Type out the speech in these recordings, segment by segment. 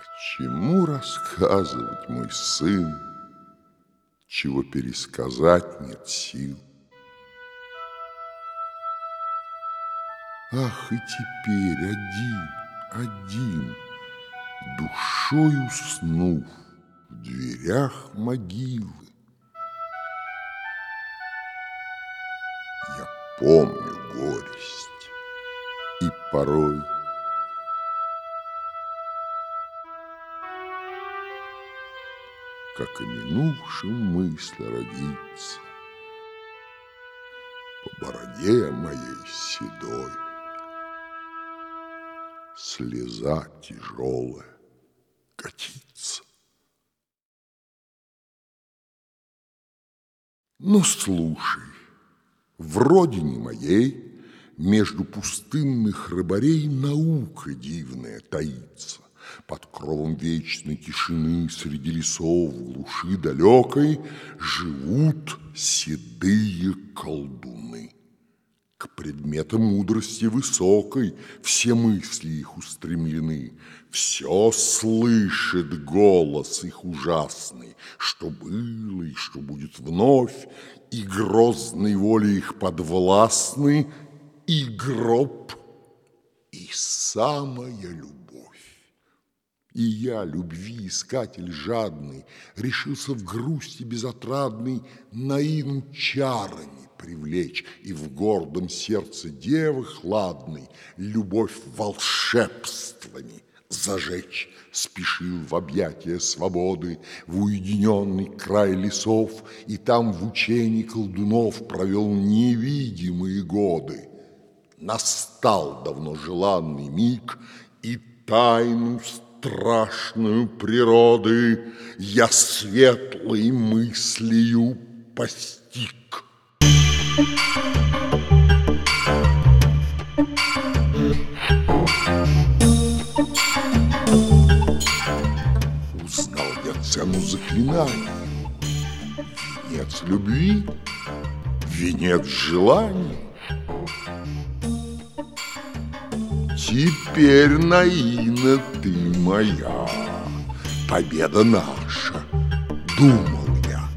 К чему рассказывать, мой сын, чего пересказать нет сил? Ах, и теперь один, один, душой уснув в дверях могилы, Я помню горесть и порой Как и минувшим мысль родится По бороде моей седой Слеза тяжелая катится. Ну, слушай, в родине моей Между пустынных рыбарей Наука дивная таится. Под кровом вечной тишины Среди лесов в глуши далекой Живут седые колдуны. К предметам мудрости высокой Все мысли их устремлены, Все слышит голос их ужасный, Что было и что будет вновь, и грозной воле их подвластны И гроб, и самая любовь. И я, любви искатель жадный, Решился в грусти безотрадной Наину чарами привлечь И в гордом сердце девы хладной Любовь волшебствами зажечь спешил в объятия свободы, в уединенный край лесов, и там в учении колдунов провел невидимые годы. Настал давно желанный миг, и тайну страшную природы я светлой мыслью постиг. цену заклинаний. Венец любви, венец желаний. Теперь, Наина, ты моя, победа наша, думал я.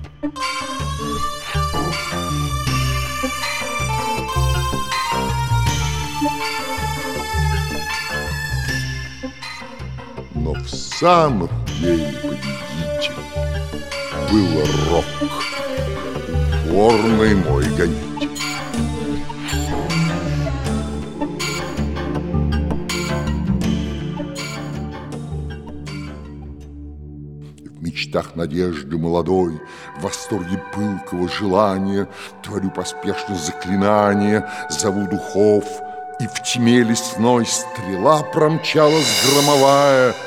Но в самом деле победитель был рок, упорный мой гонитель. Мечтах надежды молодой, в восторге пылкого желания Творю поспешно заклинание, зову духов, И в тьме лесной стрела промчалась громовая —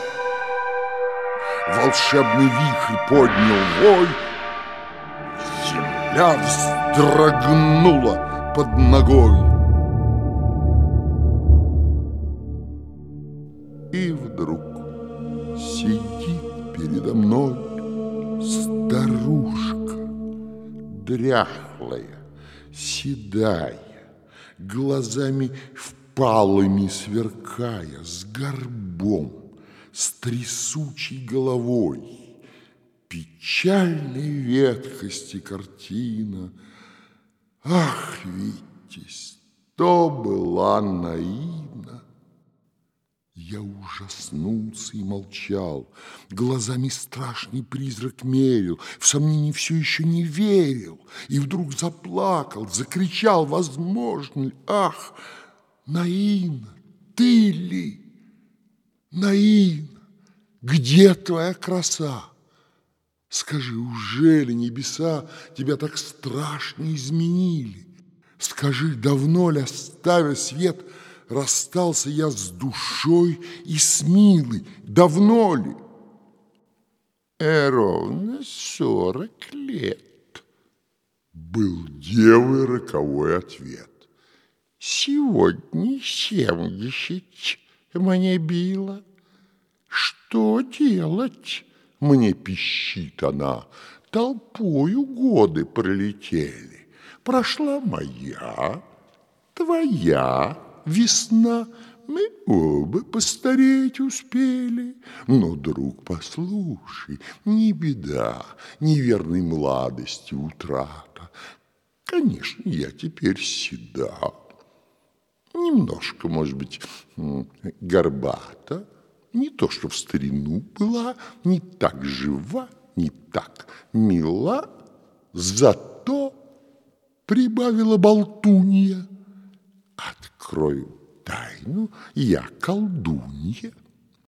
волшебный вихрь поднял вой, Земля вздрогнула под ногой. Старушка, дряхлая, седая, глазами впалыми сверкая, с горбом с трясучей головой, печальной ветхости картина. Ах, Витязь, то была наивна. Я ужаснулся и молчал, глазами страшный призрак мерил, в сомнении все еще не верил, и вдруг заплакал, закричал, возможно ли, ах, Наина, ты ли? Наин, где твоя краса? Скажи, ужели небеса тебя так страшно изменили? Скажи, давно ли, оставя свет, расстался я с душой и с милой? Давно ли? Э, ровно сорок лет. Был девы роковой ответ. Сегодня семьдесят мне била. Что делать? Мне пищит она. Толпою годы пролетели. Прошла моя, твоя весна, мы оба постареть успели. Но, друг, послушай, не беда, неверной младости утрата. Конечно, я теперь седа, немножко, может быть, горбата, не то, что в старину была, не так жива, не так мила, зато прибавила болтунья. Открою тайну, я колдунья.